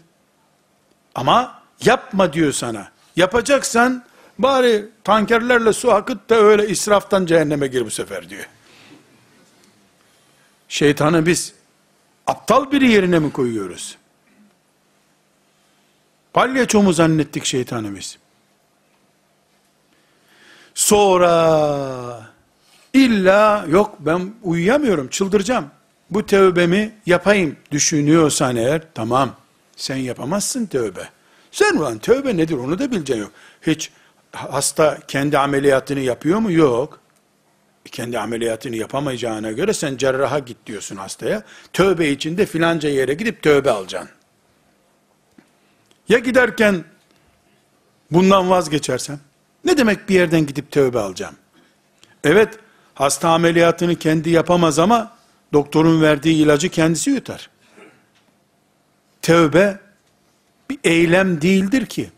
Ama yapma diyor sana. Yapacaksan bari tankerlerle su akıt da öyle israftan cehenneme gir bu sefer diyor. Şeytanı biz aptal biri yerine mi koyuyoruz? Palyaço mu zannettik şeytanı biz? Sonra illa yok ben uyuyamıyorum çıldıracağım. Bu tövbemi yapayım düşünüyorsan eğer tamam sen yapamazsın tövbe. Sen ulan tövbe nedir onu da bileceksin yok. Hiç hasta kendi ameliyatını yapıyor mu? Yok. Kendi ameliyatını yapamayacağına göre sen cerraha git diyorsun hastaya. Tövbe içinde filanca yere gidip tövbe alacaksın. Ya giderken bundan vazgeçersem? Ne demek bir yerden gidip tövbe alacağım? Evet, hasta ameliyatını kendi yapamaz ama doktorun verdiği ilacı kendisi yutar. Tövbe bir eylem değildir ki.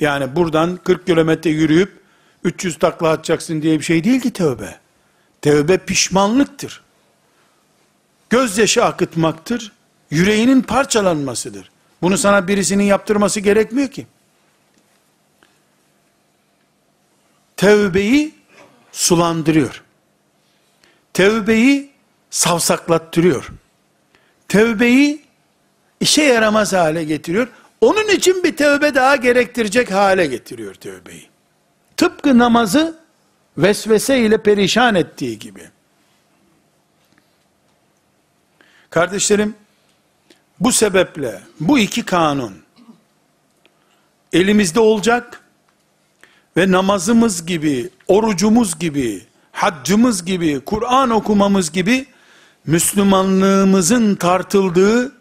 Yani buradan 40 kilometre yürüyüp 300 takla atacaksın diye bir şey değil ki tövbe. Tövbe pişmanlıktır. Gözyaşı akıtmaktır. Yüreğinin parçalanmasıdır. Bunu sana birisinin yaptırması gerekmiyor ki. tevbeyi sulandırıyor. Tevbeyi savsaklattırıyor. Tevbeyi işe yaramaz hale getiriyor. Onun için bir tevbe daha gerektirecek hale getiriyor tevbeyi. Tıpkı namazı vesvese ile perişan ettiği gibi. Kardeşlerim, bu sebeple bu iki kanun elimizde olacak ve namazımız gibi, orucumuz gibi, haccımız gibi, Kur'an okumamız gibi Müslümanlığımızın tartıldığı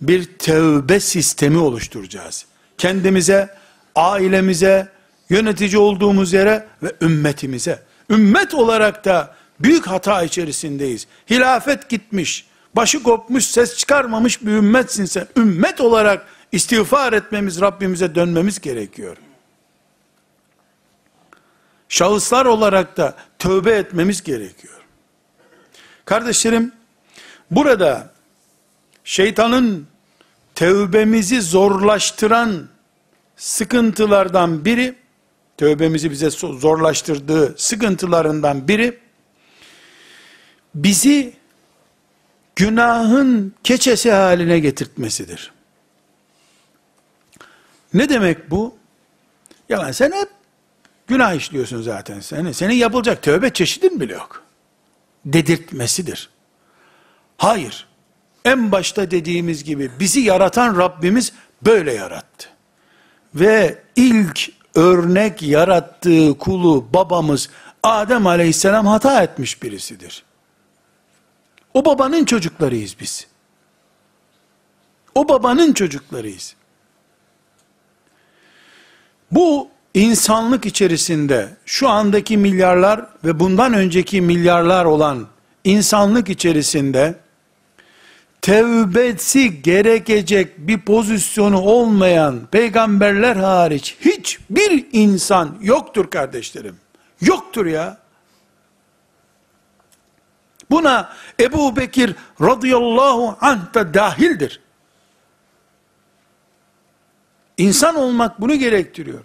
bir tevbe sistemi oluşturacağız. Kendimize, ailemize, yönetici olduğumuz yere ve ümmetimize. Ümmet olarak da büyük hata içerisindeyiz. Hilafet gitmiş, başı kopmuş, ses çıkarmamış bir ümmetsin sen. Ümmet olarak istiğfar etmemiz, Rabbimize dönmemiz gerekiyor. Şahıslar olarak da tövbe etmemiz gerekiyor. Kardeşlerim, burada şeytanın tövbemizi zorlaştıran sıkıntılardan biri, tövbemizi bize zorlaştırdığı sıkıntılarından biri, bizi günahın keçesi haline getirtmesidir. Ne demek bu? Ya sen hep günah işliyorsun zaten. Senin, senin yapılacak tövbe çeşidin bile yok. Dedirtmesidir. Hayır. En başta dediğimiz gibi bizi yaratan Rabbimiz böyle yarattı. Ve ilk örnek yarattığı kulu babamız Adem aleyhisselam hata etmiş birisidir. O babanın çocuklarıyız biz. O babanın çocuklarıyız. Bu insanlık içerisinde şu andaki milyarlar ve bundan önceki milyarlar olan insanlık içerisinde tevbesi gerekecek bir pozisyonu olmayan peygamberler hariç hiçbir insan yoktur kardeşlerim. Yoktur ya. Buna Ebu Bekir radıyallahu anh da dahildir. İnsan olmak bunu gerektiriyor.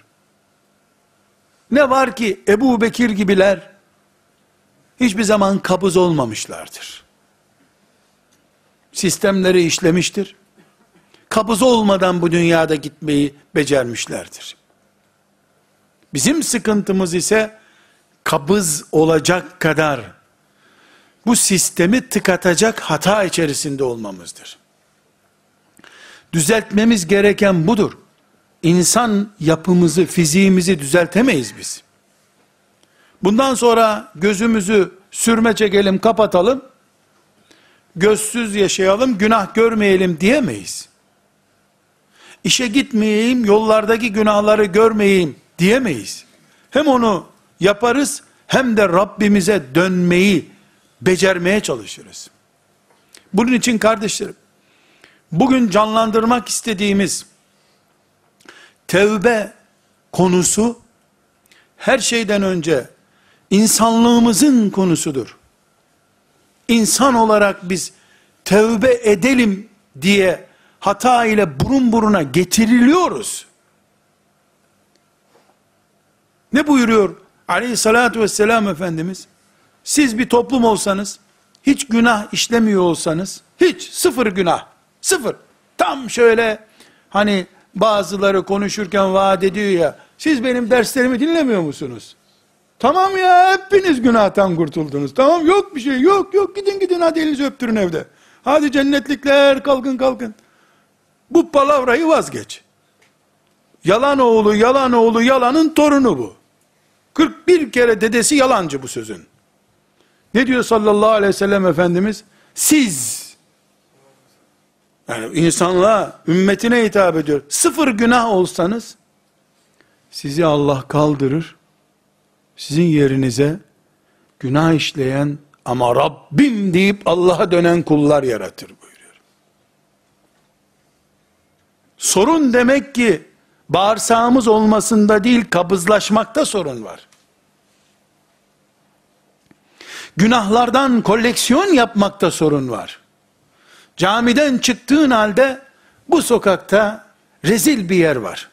Ne var ki Ebu Bekir gibiler hiçbir zaman kabız olmamışlardır. Sistemleri işlemiştir. Kabız olmadan bu dünyada gitmeyi becermişlerdir. Bizim sıkıntımız ise kabız olacak kadar bu sistemi tıkatacak hata içerisinde olmamızdır. Düzeltmemiz gereken budur insan yapımızı, fiziğimizi düzeltemeyiz biz. Bundan sonra gözümüzü sürme çekelim, kapatalım, gözsüz yaşayalım, günah görmeyelim diyemeyiz. İşe gitmeyeyim, yollardaki günahları görmeyeyim diyemeyiz. Hem onu yaparız, hem de Rabbimize dönmeyi becermeye çalışırız. Bunun için kardeşlerim, bugün canlandırmak istediğimiz tevbe konusu her şeyden önce insanlığımızın konusudur. İnsan olarak biz tevbe edelim diye hata ile burun buruna getiriliyoruz. Ne buyuruyor aleyhissalatü vesselam Efendimiz? Siz bir toplum olsanız, hiç günah işlemiyor olsanız, hiç sıfır günah, sıfır. Tam şöyle hani bazıları konuşurken vaat ediyor ya, siz benim derslerimi dinlemiyor musunuz? Tamam ya hepiniz günahtan kurtuldunuz. Tamam yok bir şey yok yok gidin gidin hadi elinizi öptürün evde. Hadi cennetlikler kalkın kalkın. Bu palavrayı vazgeç. Yalan oğlu yalan oğlu yalanın torunu bu. 41 kere dedesi yalancı bu sözün. Ne diyor sallallahu aleyhi ve sellem Efendimiz? Siz yani insanlığa, ümmetine hitap ediyor. Sıfır günah olsanız, sizi Allah kaldırır, sizin yerinize günah işleyen ama Rabbim deyip Allah'a dönen kullar yaratır buyuruyor. Sorun demek ki bağırsağımız olmasında değil kabızlaşmakta sorun var. Günahlardan koleksiyon yapmakta sorun var. Camiden çıktığın halde bu sokakta rezil bir yer var.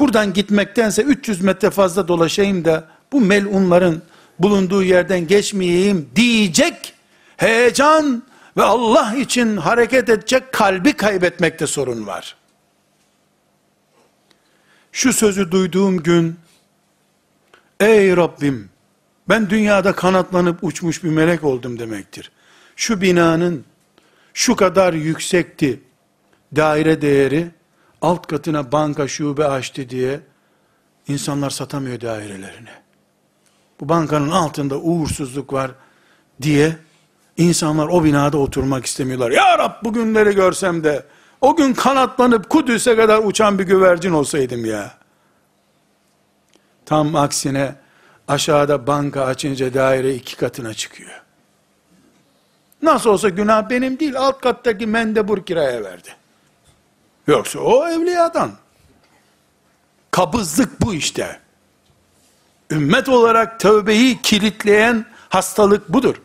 Buradan gitmektense 300 metre fazla dolaşayım da bu melunların bulunduğu yerden geçmeyeyim diyecek heyecan ve Allah için hareket edecek kalbi kaybetmekte sorun var. Şu sözü duyduğum gün, ey Rabbim, ben dünyada kanatlanıp uçmuş bir melek oldum demektir. Şu binanın şu kadar yüksekti daire değeri, alt katına banka şube açtı diye insanlar satamıyor dairelerini. Bu bankanın altında uğursuzluk var diye insanlar o binada oturmak istemiyorlar. Ya Rab bugünleri görsem de o gün kanatlanıp Kudüs'e kadar uçan bir güvercin olsaydım ya. Tam aksine aşağıda banka açınca daire iki katına çıkıyor. Nasıl olsa günah benim değil, alt kattaki mendebur kiraya verdi. Yoksa o evliyadan. Kabızlık bu işte. Ümmet olarak tövbeyi kilitleyen hastalık budur.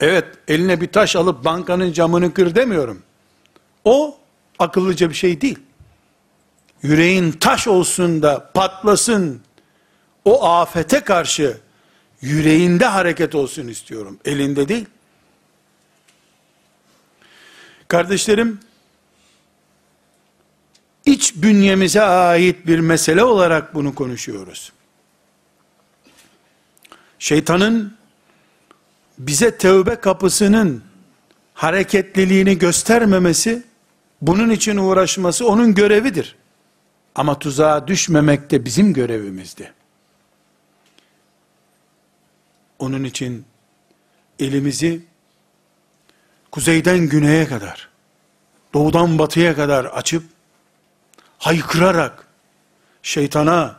Evet, eline bir taş alıp bankanın camını kır demiyorum. O akıllıca bir şey değil. Yüreğin taş olsun da patlasın. O afete karşı yüreğinde hareket olsun istiyorum. Elinde değil. Kardeşlerim, iç bünyemize ait bir mesele olarak bunu konuşuyoruz. Şeytanın bize tövbe kapısının hareketliliğini göstermemesi, bunun için uğraşması onun görevidir. Ama tuzağa düşmemek de bizim görevimizdi. Onun için elimizi kuzeyden güneye kadar, doğudan batıya kadar açıp, haykırarak, şeytana,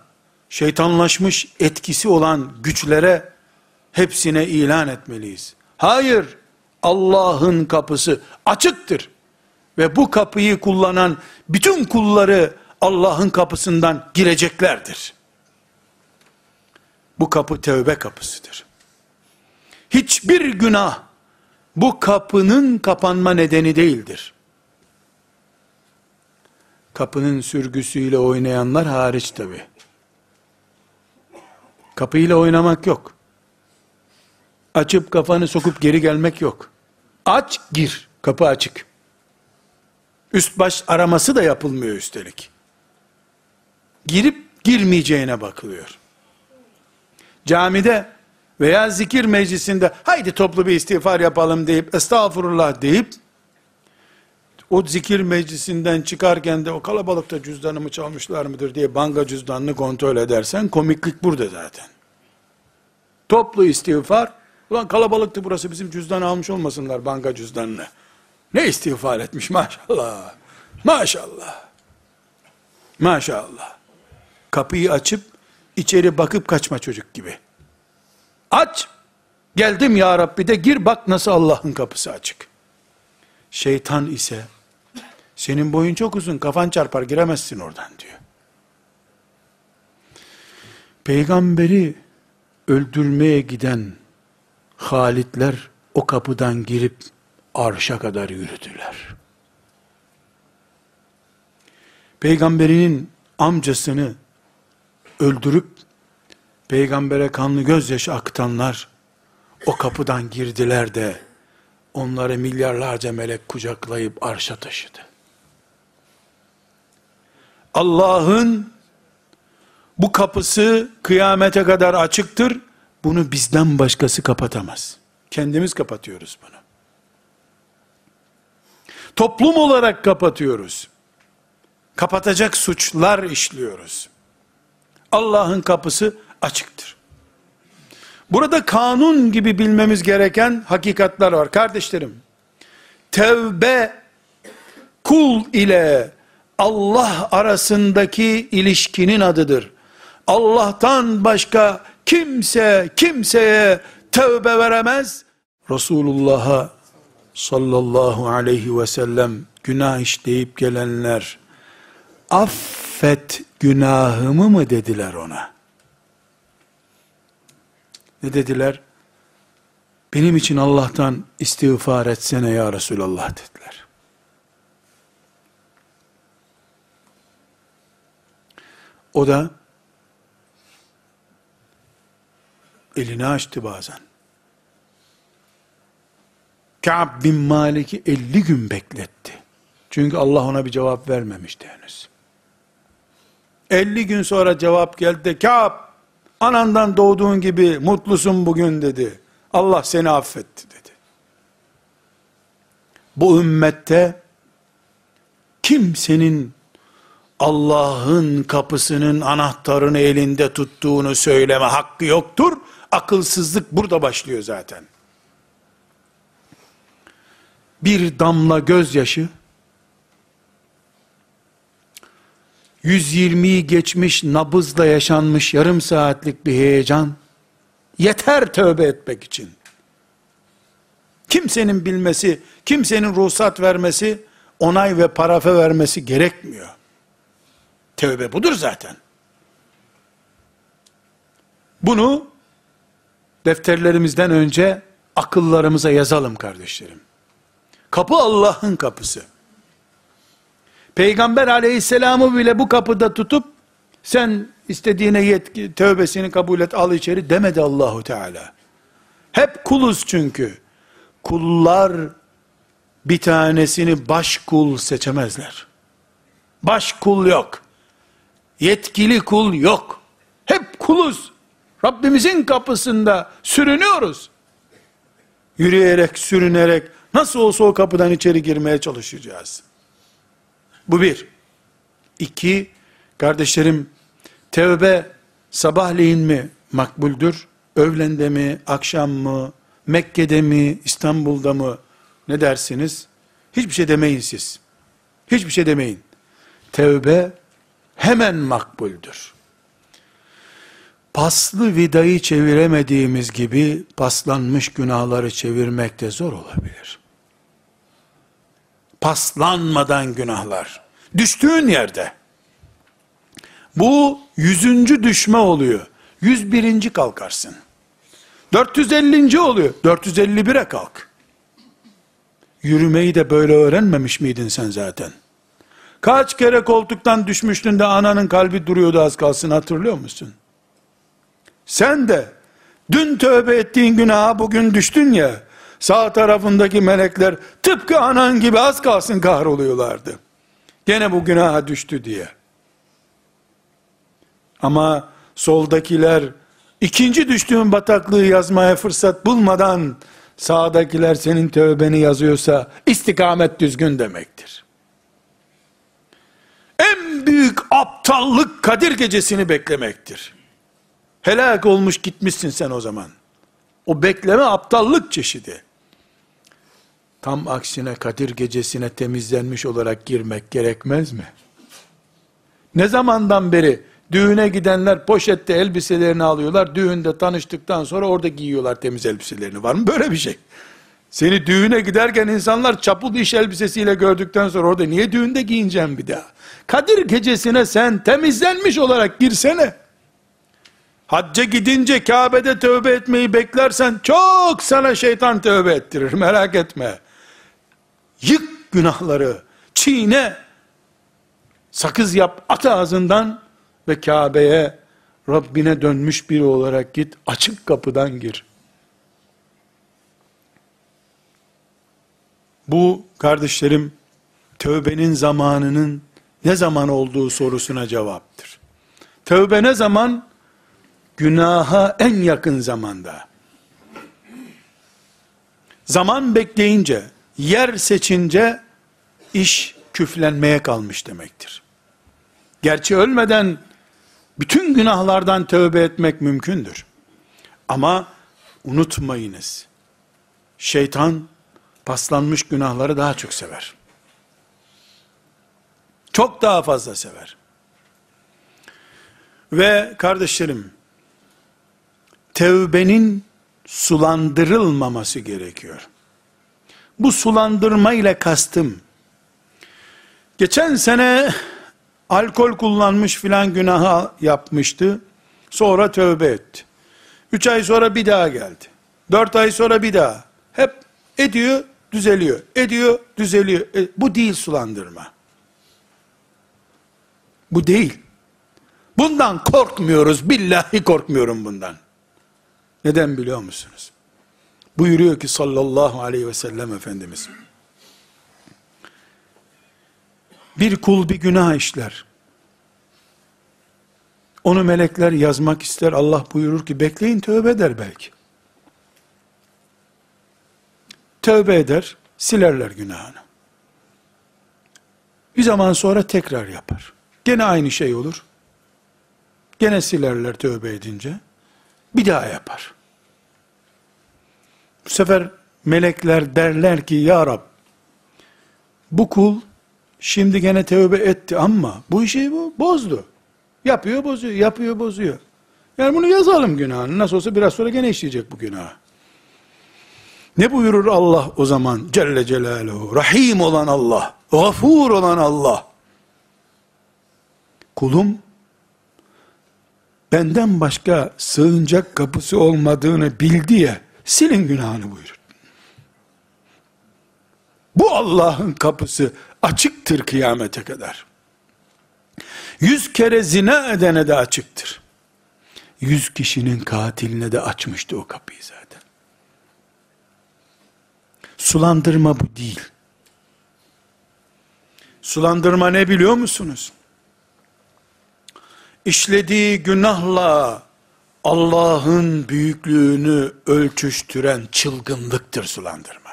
şeytanlaşmış etkisi olan güçlere, hepsine ilan etmeliyiz. Hayır, Allah'ın kapısı açıktır. Ve bu kapıyı kullanan bütün kulları Allah'ın kapısından gireceklerdir. Bu kapı tövbe kapısıdır. Hiçbir günah bu kapının kapanma nedeni değildir. Kapının sürgüsüyle oynayanlar hariç tabi. Kapıyla oynamak yok. Açıp kafanı sokup geri gelmek yok. Aç gir. Kapı açık. Üst baş araması da yapılmıyor üstelik. Girip girmeyeceğine bakılıyor. Camide veya zikir meclisinde haydi toplu bir istiğfar yapalım deyip estağfurullah deyip o zikir meclisinden çıkarken de o kalabalıkta cüzdanımı çalmışlar mıdır diye banka cüzdanını kontrol edersen komiklik burada zaten. Toplu istiğfar ulan kalabalıktı burası bizim cüzdan almış olmasınlar banka cüzdanını. Ne istiğfar etmiş maşallah. Maşallah. Maşallah. Kapıyı açıp içeri bakıp kaçma çocuk gibi. Aç. Geldim ya Rabbi de gir bak nasıl Allah'ın kapısı açık. Şeytan ise senin boyun çok uzun kafan çarpar giremezsin oradan diyor. Peygamberi öldürmeye giden Halitler o kapıdan girip arşa kadar yürüdüler. Peygamberinin amcasını öldürüp peygambere kanlı gözyaşı akıtanlar o kapıdan girdiler de onları milyarlarca melek kucaklayıp arşa taşıdı. Allah'ın bu kapısı kıyamete kadar açıktır. Bunu bizden başkası kapatamaz. Kendimiz kapatıyoruz bunu. Toplum olarak kapatıyoruz. Kapatacak suçlar işliyoruz. Allah'ın kapısı açıktır. Burada kanun gibi bilmemiz gereken hakikatler var. Kardeşlerim, tevbe kul ile Allah arasındaki ilişkinin adıdır. Allah'tan başka kimse kimseye tevbe veremez. Resulullah'a sallallahu aleyhi ve sellem günah işleyip gelenler affet günahımı mı dediler ona? Ne dediler? Benim için Allah'tan istiğfar etsene ya Resulallah dediler. O da elini açtı bazen. Ka'b bin Malik'i 50 gün bekletti. Çünkü Allah ona bir cevap vermemişti henüz. 50 gün sonra cevap geldi de Ka'b anandan doğduğun gibi mutlusun bugün dedi. Allah seni affetti dedi. Bu ümmette kimsenin Allah'ın kapısının anahtarını elinde tuttuğunu söyleme hakkı yoktur. Akılsızlık burada başlıyor zaten. Bir damla gözyaşı 120'yi geçmiş nabızla yaşanmış yarım saatlik bir heyecan yeter tövbe etmek için. Kimsenin bilmesi, kimsenin ruhsat vermesi, onay ve parafe vermesi gerekmiyor. Tevbe budur zaten. Bunu defterlerimizden önce akıllarımıza yazalım kardeşlerim. Kapı Allah'ın kapısı. Peygamber aleyhisselamı bile bu kapıda tutup sen istediğine yetki, tövbesini kabul et al içeri demedi Allahu Teala. Hep kuluz çünkü. Kullar bir tanesini baş kul seçemezler. Baş kul yok. Yetkili kul yok. Hep kuluz. Rabbimizin kapısında sürünüyoruz. Yürüyerek, sürünerek nasıl olsa o kapıdan içeri girmeye çalışacağız. Bu bir. İki, kardeşlerim, tevbe sabahleyin mi makbuldür? Öğlende mi, akşam mı, Mekke'de mi, İstanbul'da mı? Ne dersiniz? Hiçbir şey demeyin siz. Hiçbir şey demeyin. Tevbe hemen makbuldür. Paslı vidayı çeviremediğimiz gibi paslanmış günahları çevirmek de zor olabilir. Paslanmadan günahlar. Düştüğün yerde. Bu yüzüncü düşme oluyor. Yüz birinci kalkarsın. 450. oluyor. 451'e kalk. Yürümeyi de böyle öğrenmemiş miydin sen zaten? Kaç kere koltuktan düşmüştün de ananın kalbi duruyordu az kalsın hatırlıyor musun? Sen de dün tövbe ettiğin günaha bugün düştün ya, sağ tarafındaki melekler tıpkı anan gibi az kalsın kahroluyorlardı. Gene bu günaha düştü diye. Ama soldakiler ikinci düştüğün bataklığı yazmaya fırsat bulmadan sağdakiler senin tövbeni yazıyorsa istikamet düzgün demektir. En büyük aptallık Kadir gecesini beklemektir. Helak olmuş gitmişsin sen o zaman. O bekleme aptallık çeşidi. Tam aksine Kadir gecesine temizlenmiş olarak girmek gerekmez mi? Ne zamandan beri düğüne gidenler poşette elbiselerini alıyorlar, düğünde tanıştıktan sonra orada giyiyorlar temiz elbiselerini. Var mı böyle bir şey? Seni düğüne giderken insanlar çapul iş elbisesiyle gördükten sonra orada niye düğünde giyineceğim bir daha? Kadir gecesine sen temizlenmiş olarak girsene. Hacca gidince Kabe'de tövbe etmeyi beklersen çok sana şeytan tövbe ettirir merak etme. Yık günahları, çiğne, sakız yap, at ağzından ve Kabe'ye Rabbine dönmüş biri olarak git, açık kapıdan gir. Bu kardeşlerim, tövbenin zamanının ne zaman olduğu sorusuna cevaptır. Tövbe ne zaman? Günaha en yakın zamanda. Zaman bekleyince, yer seçince, iş küflenmeye kalmış demektir. Gerçi ölmeden bütün günahlardan tövbe etmek mümkündür. Ama unutmayınız. Şeytan paslanmış günahları daha çok sever. Çok daha fazla sever. Ve kardeşlerim, tevbenin sulandırılmaması gerekiyor. Bu sulandırma ile kastım, geçen sene alkol kullanmış filan günahı yapmıştı, sonra tövbe etti. Üç ay sonra bir daha geldi. Dört ay sonra bir daha. Hep ediyor, düzeliyor. Ediyor, düzeliyor. E, bu değil sulandırma. Bu değil. Bundan korkmuyoruz. Billahi korkmuyorum bundan. Neden biliyor musunuz? Buyuruyor ki sallallahu aleyhi ve sellem Efendimiz. Bir kul bir günah işler. Onu melekler yazmak ister. Allah buyurur ki bekleyin tövbe eder belki. Tövbe eder, silerler günahını. Bir zaman sonra tekrar yapar. Gene aynı şey olur. Gene silerler tövbe edince. Bir daha yapar. Bu sefer melekler derler ki ya Rab bu kul şimdi gene tövbe etti ama bu işi bu bozdu. Yapıyor bozuyor, yapıyor bozuyor. Yani bunu yazalım günahını. Nasıl olsa biraz sonra gene işleyecek bu günahı. Ne buyurur Allah o zaman? Celle Celaluhu. Rahim olan Allah. Gafur olan Allah. Kulum benden başka sığınacak kapısı olmadığını bildi ya silin günahını buyurur. Bu Allah'ın kapısı açıktır kıyamete kadar. Yüz kere zina edene de açıktır. Yüz kişinin katiline de açmıştı o kapıyı zaten. Sulandırma bu değil. Sulandırma ne biliyor musunuz? İşlediği günahla Allah'ın büyüklüğünü ölçüştüren çılgınlıktır sulandırma.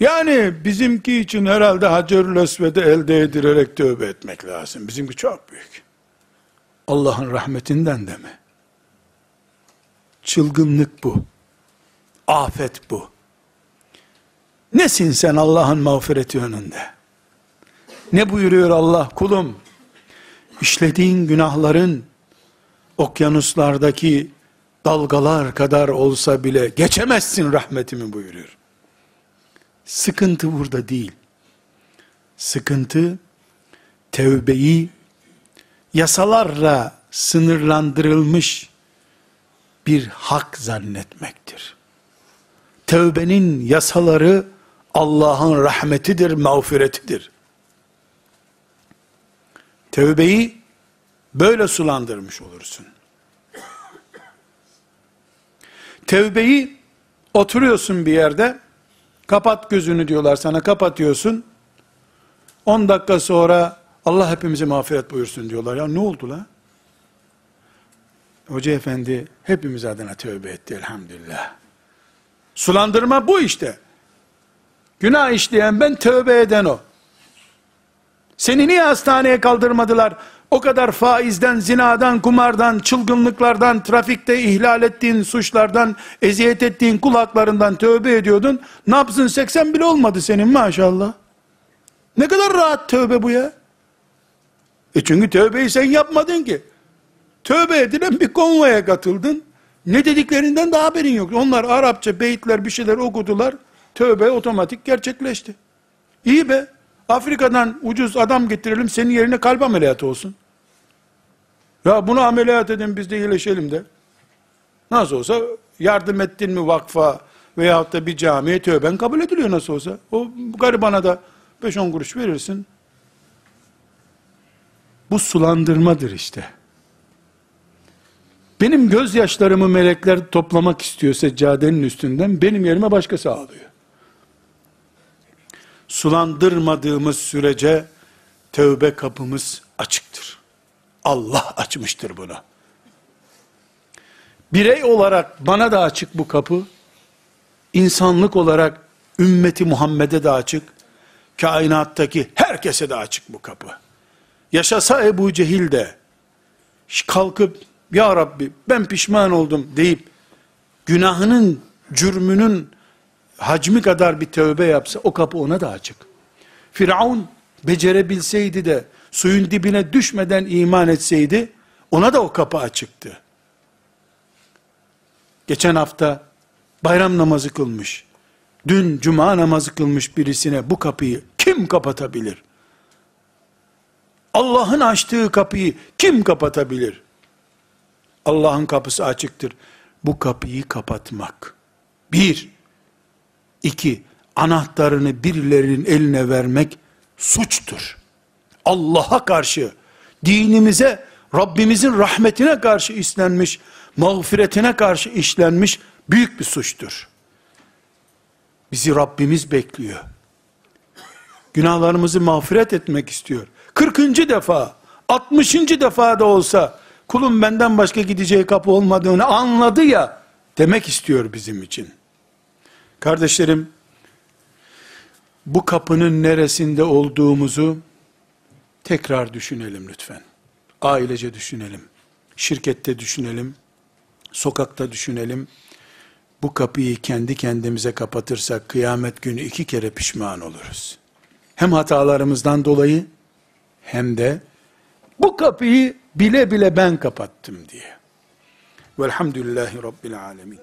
Yani bizimki için herhalde Hacerül Esved'i elde edilerek tövbe etmek lazım. Bizimki çok büyük. Allah'ın rahmetinden de mi? Çılgınlık bu. Afet bu. Nesin sen Allah'ın mağfireti önünde? Ne buyuruyor Allah? Kulum, işlediğin günahların okyanuslardaki dalgalar kadar olsa bile geçemezsin rahmetimi buyuruyor. Sıkıntı burada değil. Sıkıntı tevbeyi yasalarla sınırlandırılmış bir hak zannetmektir. Tevbenin yasaları Allah'ın rahmetidir, mağfiretidir. Tevbeyi böyle sulandırmış olursun. Tevbeyi oturuyorsun bir yerde, kapat gözünü diyorlar sana, kapatıyorsun. 10 dakika sonra Allah hepimize mağfiret buyursun diyorlar. Ya ne oldu la? Hoca efendi hepimiz adına tövbe etti elhamdülillah. Sulandırma bu işte. Günah işleyen ben, tövbe eden o. Seni niye hastaneye kaldırmadılar? O kadar faizden, zinadan, kumardan, çılgınlıklardan, trafikte ihlal ettiğin suçlardan, eziyet ettiğin kulaklarından tövbe ediyordun. Nabzın 80 bile olmadı senin maşallah. Ne kadar rahat tövbe bu ya. E çünkü tövbeyi sen yapmadın ki. Tövbe edilen bir konvoya katıldın. Ne dediklerinden de haberin yok. Onlar Arapça beyitler bir şeyler okudular. Tövbe otomatik gerçekleşti. İyi be. Afrika'dan ucuz adam getirelim senin yerine kalp ameliyatı olsun. Ya bunu ameliyat edin biz de iyileşelim de. Nasıl olsa yardım ettin mi vakfa veyahut da bir camiye tövben kabul ediliyor nasıl olsa. O garibana da 5-10 kuruş verirsin. Bu sulandırmadır işte. Benim gözyaşlarımı melekler toplamak istiyor seccadenin üstünden, benim yerime başkası ağlıyor sulandırmadığımız sürece tövbe kapımız açıktır. Allah açmıştır bunu. Birey olarak bana da açık bu kapı. İnsanlık olarak ümmeti Muhammed'e de açık. Kainattaki herkese de açık bu kapı. Yaşasa Ebu Cehil de kalkıp ya Rabbi ben pişman oldum deyip günahının, cürmünün hacmi kadar bir tövbe yapsa o kapı ona da açık. Firavun becerebilseydi de suyun dibine düşmeden iman etseydi ona da o kapı açıktı. Geçen hafta bayram namazı kılmış. Dün cuma namazı kılmış birisine bu kapıyı kim kapatabilir? Allah'ın açtığı kapıyı kim kapatabilir? Allah'ın kapısı açıktır. Bu kapıyı kapatmak. Bir, İki, anahtarını birilerinin eline vermek suçtur. Allah'a karşı, dinimize, Rabbimizin rahmetine karşı işlenmiş, mağfiretine karşı işlenmiş büyük bir suçtur. Bizi Rabbimiz bekliyor. Günahlarımızı mağfiret etmek istiyor. 40. defa, 60. defa da olsa kulum benden başka gideceği kapı olmadığını anladı ya demek istiyor bizim için. Kardeşlerim, bu kapının neresinde olduğumuzu tekrar düşünelim lütfen. Ailece düşünelim. Şirkette düşünelim. Sokakta düşünelim. Bu kapıyı kendi kendimize kapatırsak kıyamet günü iki kere pişman oluruz. Hem hatalarımızdan dolayı hem de bu kapıyı bile bile ben kapattım diye. Velhamdülillahi Rabbil Alemin.